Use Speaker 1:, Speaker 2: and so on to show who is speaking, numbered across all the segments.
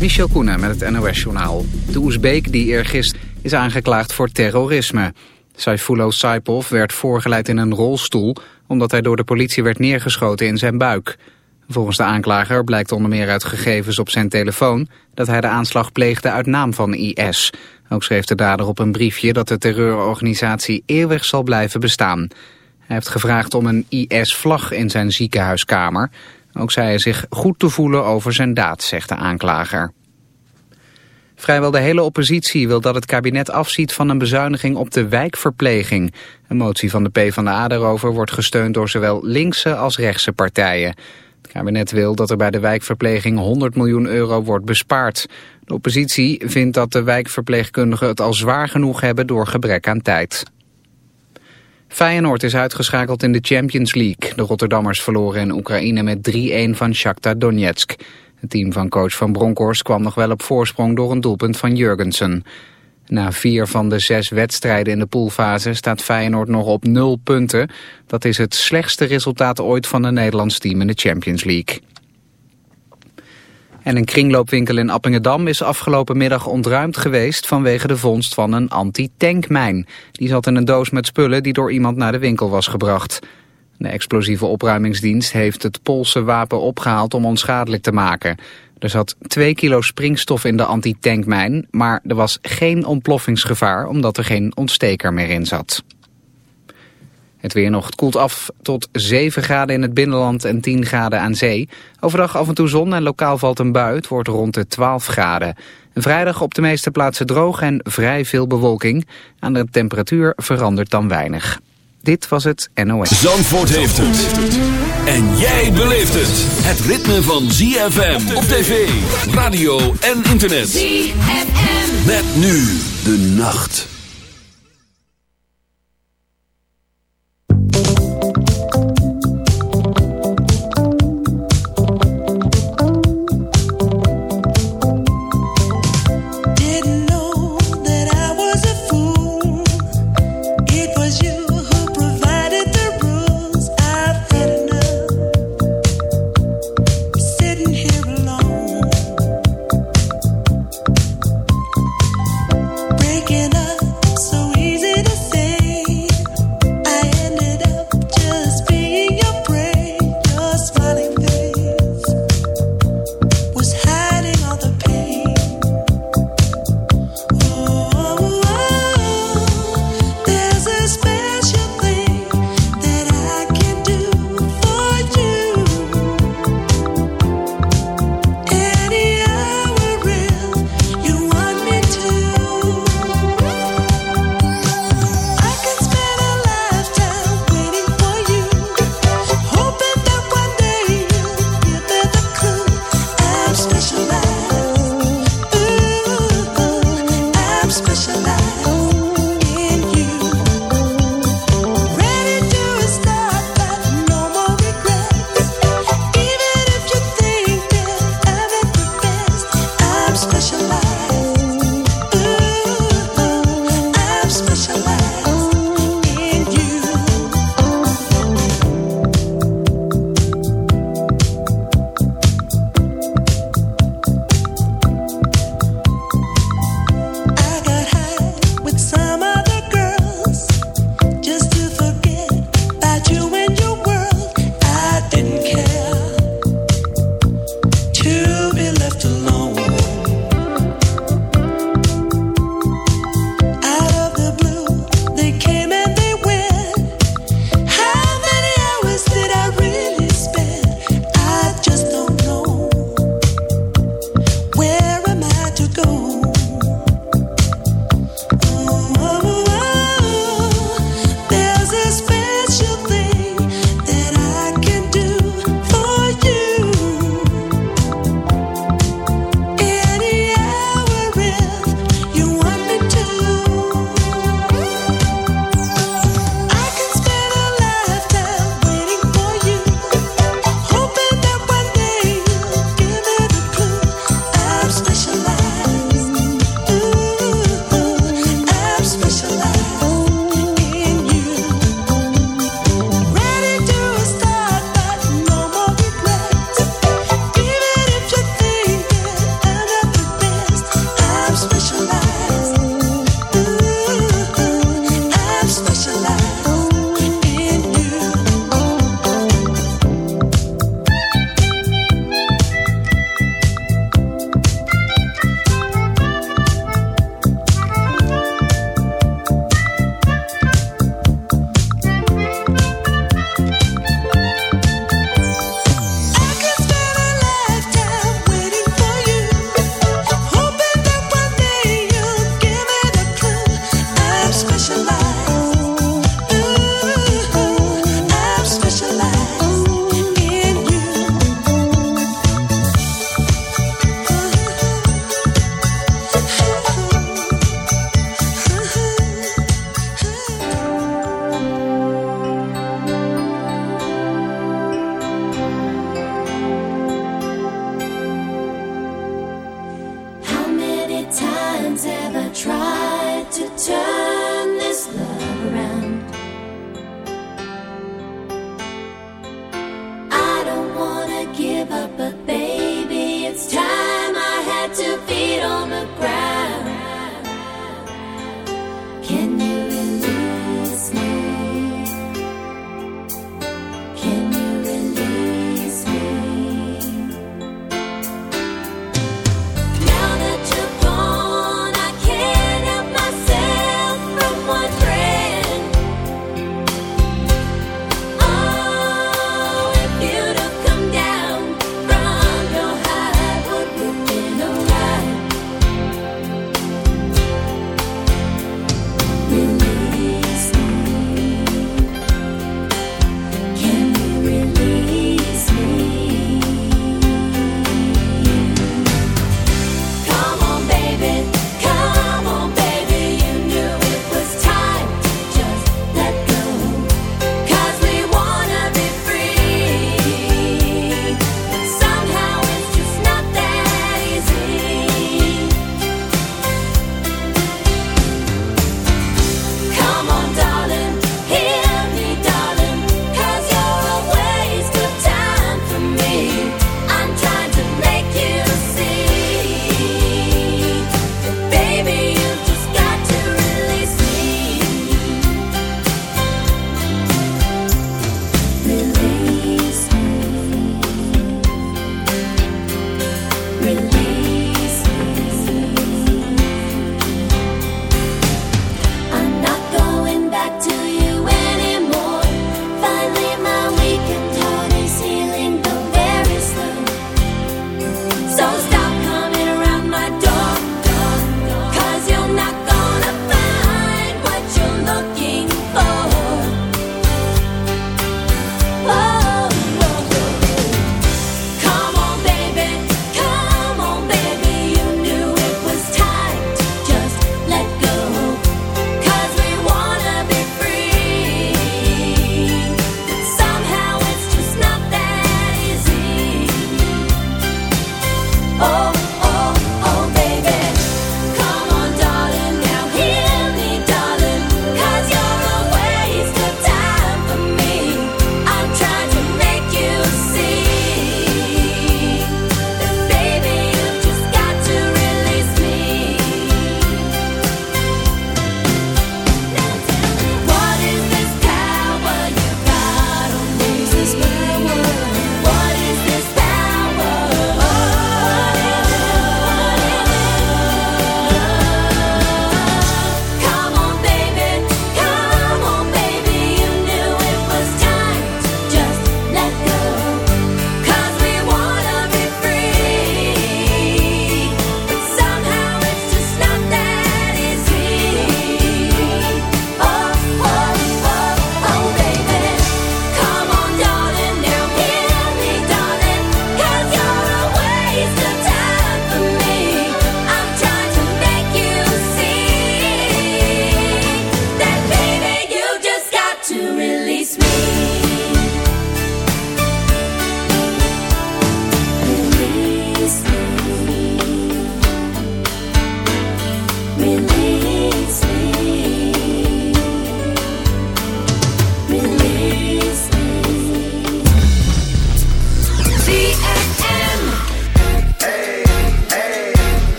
Speaker 1: Michel Koenen met het NOS-journaal. De Oezbeek die eergisteren is aangeklaagd voor terrorisme. Saifullo Saipov werd voorgeleid in een rolstoel... omdat hij door de politie werd neergeschoten in zijn buik. Volgens de aanklager blijkt onder meer uit gegevens op zijn telefoon... dat hij de aanslag pleegde uit naam van IS. Ook schreef de dader op een briefje dat de terreurorganisatie eeuwig zal blijven bestaan. Hij heeft gevraagd om een IS-vlag in zijn ziekenhuiskamer... Ook zei hij zich goed te voelen over zijn daad, zegt de aanklager. Vrijwel de hele oppositie wil dat het kabinet afziet van een bezuiniging op de wijkverpleging. Een motie van de PvdA daarover wordt gesteund door zowel linkse als rechtse partijen. Het kabinet wil dat er bij de wijkverpleging 100 miljoen euro wordt bespaard. De oppositie vindt dat de wijkverpleegkundigen het al zwaar genoeg hebben door gebrek aan tijd. Feyenoord is uitgeschakeld in de Champions League. De Rotterdammers verloren in Oekraïne met 3-1 van Shakhtar Donetsk. Het team van coach Van Bronckhorst kwam nog wel op voorsprong door een doelpunt van Jurgensen. Na vier van de zes wedstrijden in de poolfase staat Feyenoord nog op nul punten. Dat is het slechtste resultaat ooit van een Nederlands team in de Champions League. En een kringloopwinkel in Appingedam is afgelopen middag ontruimd geweest vanwege de vondst van een anti-tankmijn. Die zat in een doos met spullen die door iemand naar de winkel was gebracht. De explosieve opruimingsdienst heeft het Poolse wapen opgehaald om onschadelijk te maken. Er zat 2 kilo springstof in de anti-tankmijn, maar er was geen ontploffingsgevaar omdat er geen ontsteker meer in zat. Het weer nog koelt af tot 7 graden in het binnenland en 10 graden aan zee. Overdag af en toe zon en lokaal valt een bui. Het wordt rond de 12 graden. vrijdag op de meeste plaatsen droog en vrij veel bewolking. Aan de temperatuur verandert dan weinig. Dit was het NOS.
Speaker 2: Zandvoort heeft het. En jij beleeft het. Het ritme van ZFM op tv, radio en internet. ZFM. Met nu de nacht.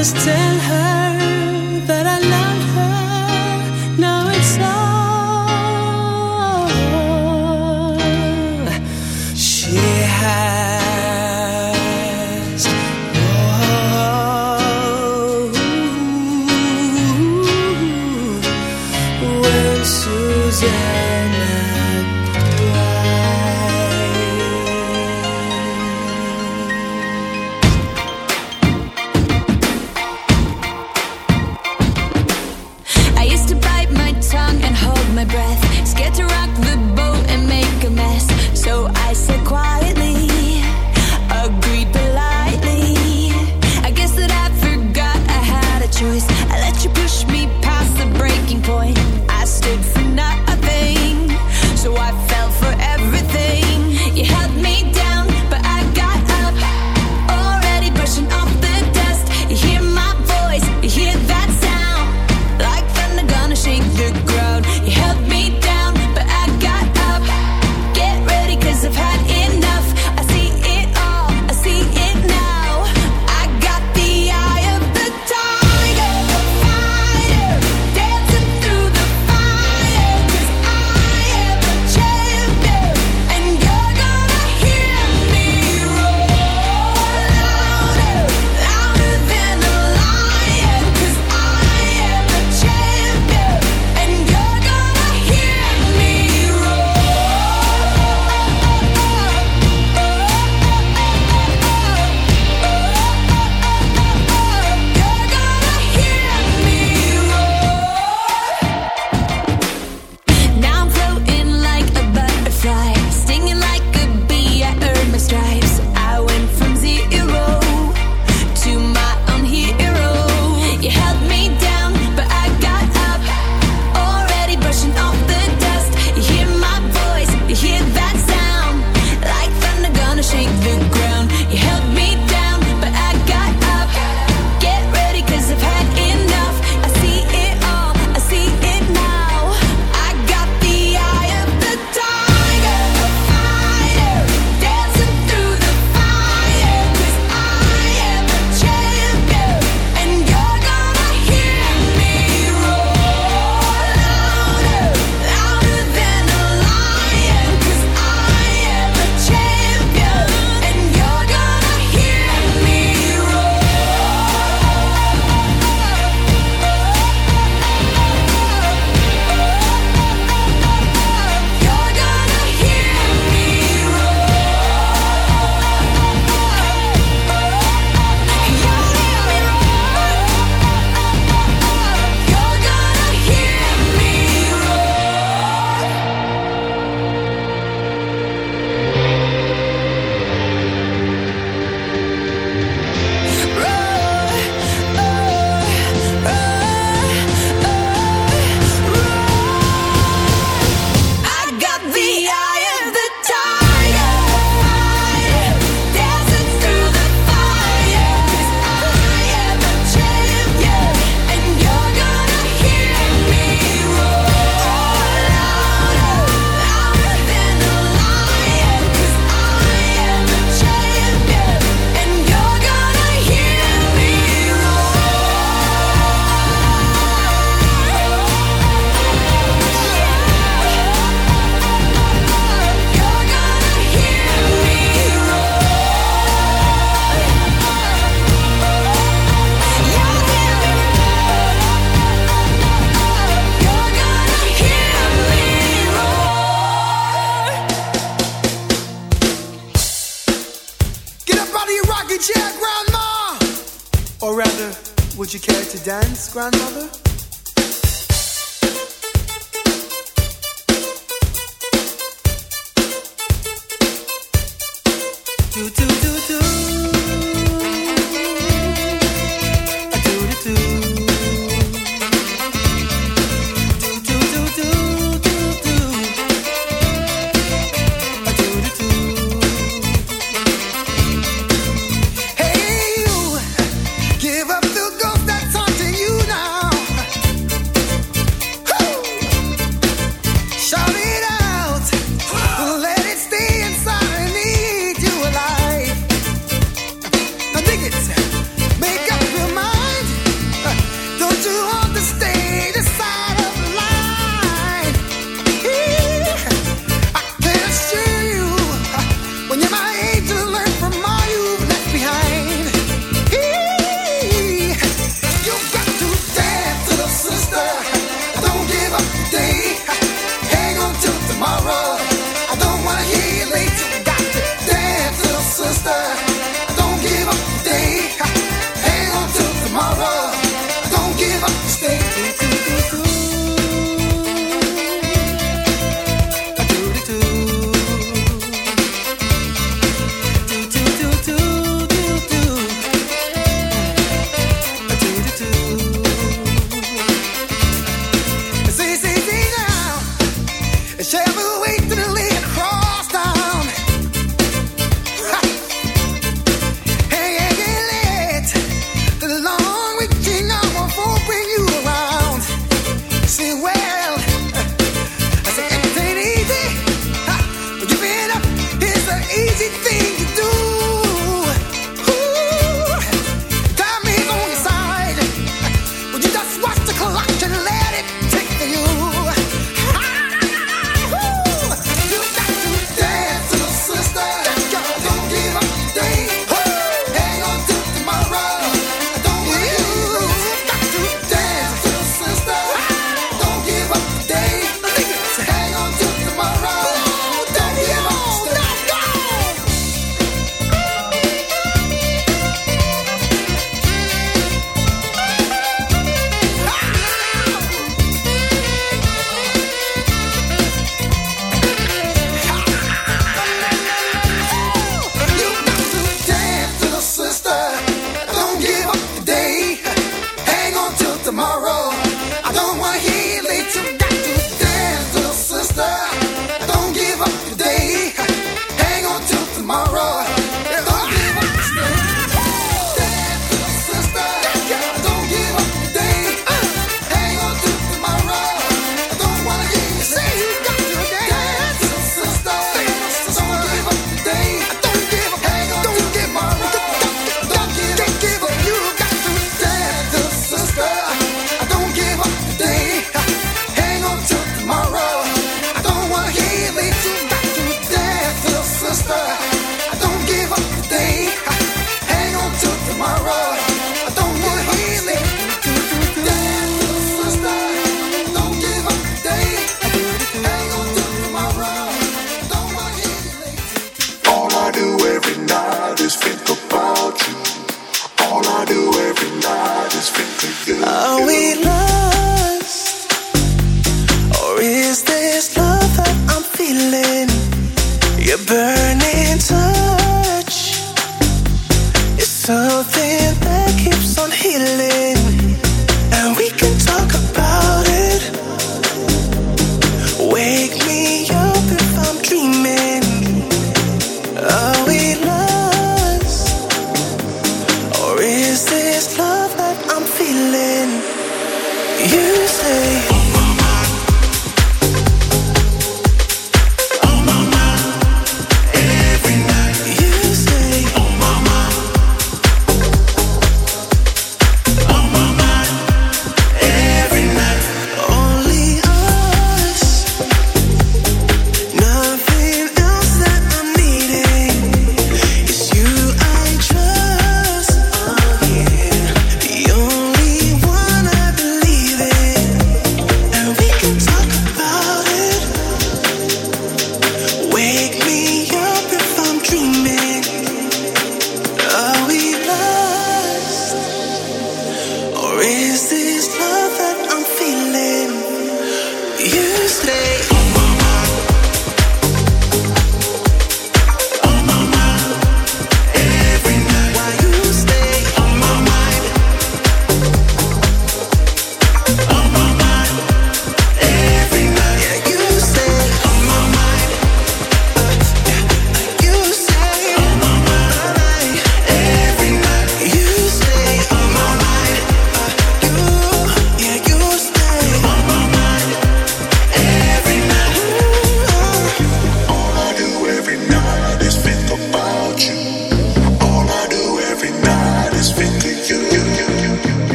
Speaker 3: Just tell her
Speaker 4: Do do do do. Easy thing